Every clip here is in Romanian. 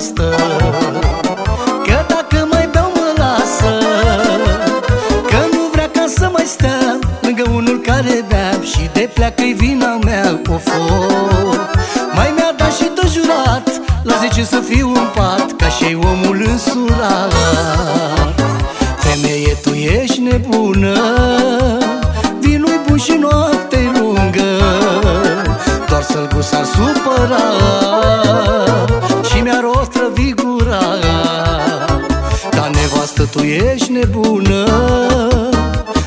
mea nevastă Că dacă mai beau mă lasă. Că nu vrea ca să mai stea Lângă unul care bea Și de pleacă-i vina mea o Mai mi-a dat și de jurat La zece să fiu în pat Ca și omul însurat. Femeie, tu ești nebună Vinul bun și noapte tu ești nebună.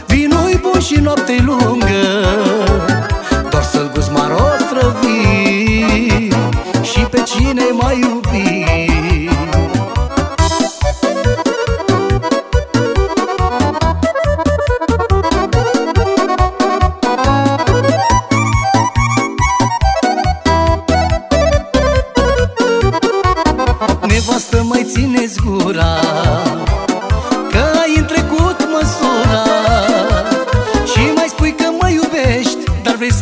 Vinul bun și noapte lungă Doar să-l gust m-ar otrăvi Și pe cine mai iubi Nevastă mai țineți gura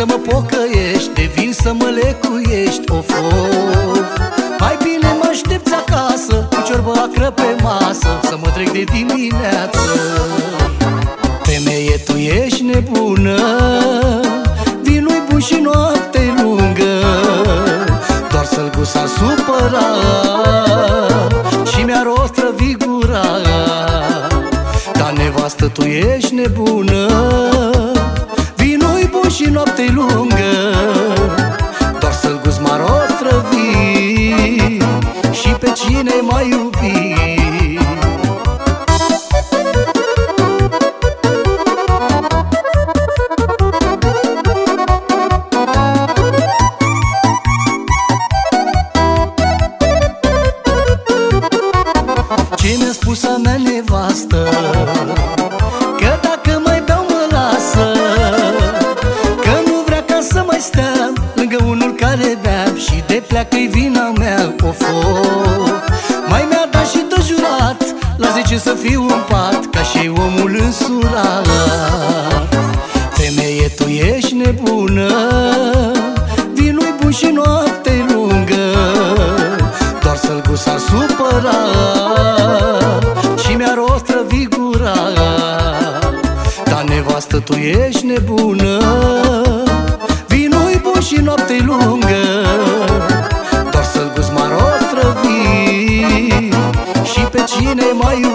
să mă pocăiești De vin să mă lecuiești Of, of. Mai bine mă aștepți acasă Cu ciorbă acră pe masă Să mă trec de dimineață. Femeie, tu ești nebună Vinul bun și noapte lungă. Doar să-l gusar supăra Și mi-ar ostrăvi gura Dar nevastă, tu ești nebună. Vinul bun și noapte lungă Doar să-l gust m-ar ostrăvi Și pe cine mai iubi Ce mi-a spus a mea nevastă Și de pleacă-i vina mea Of, of Mai mi-a dat și de jurat La zece să fiu în pat Ca și omul însurat. Femeie, tu ești nebună Vinul bun și noapte lungă. Doar să-l gusar supăra Și mi-ar ostrăvi gura Dar nevastă, tu ești nebună Vinul bun și noapte lungă cine mai